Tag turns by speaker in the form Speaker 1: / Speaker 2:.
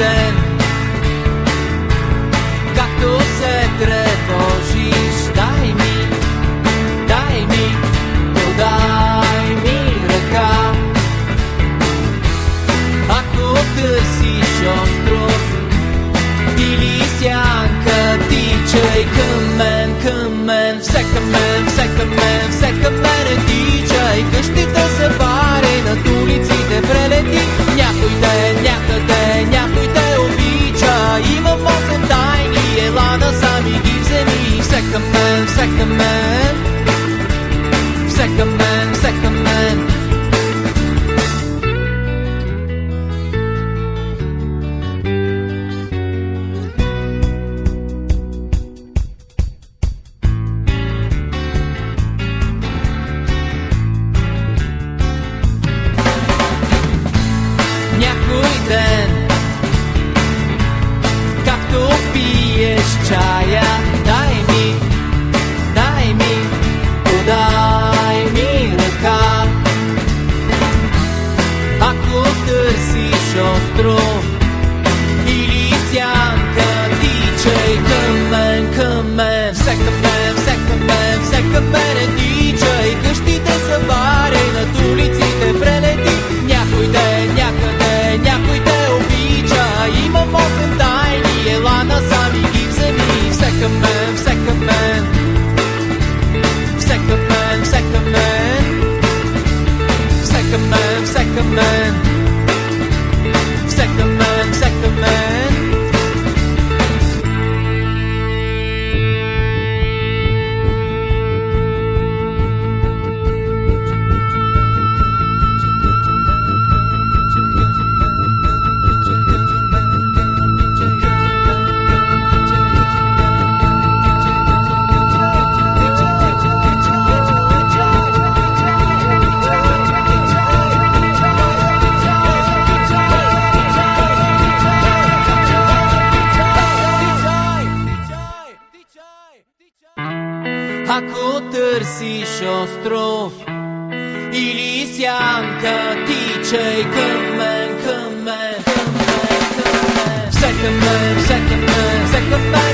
Speaker 1: ден. Както се тревожиш Дай ми, дай ми, подай ми ръка. Ако търсиш остров Или сянка Тичай към мен, към мен Все към мен, все към мен, все ден. Както пиеш чая Дай ми, дай ми, подай ми ръка. Ако търсиш остров или сянка Тичай към мен, към мен. Всека мен, всека мен, всека мен мен, всека мен Всека Ако търсиш остров или сянка, тичай към мен, към мен, към мен, към мен. Всека мен, всека мен, всека мен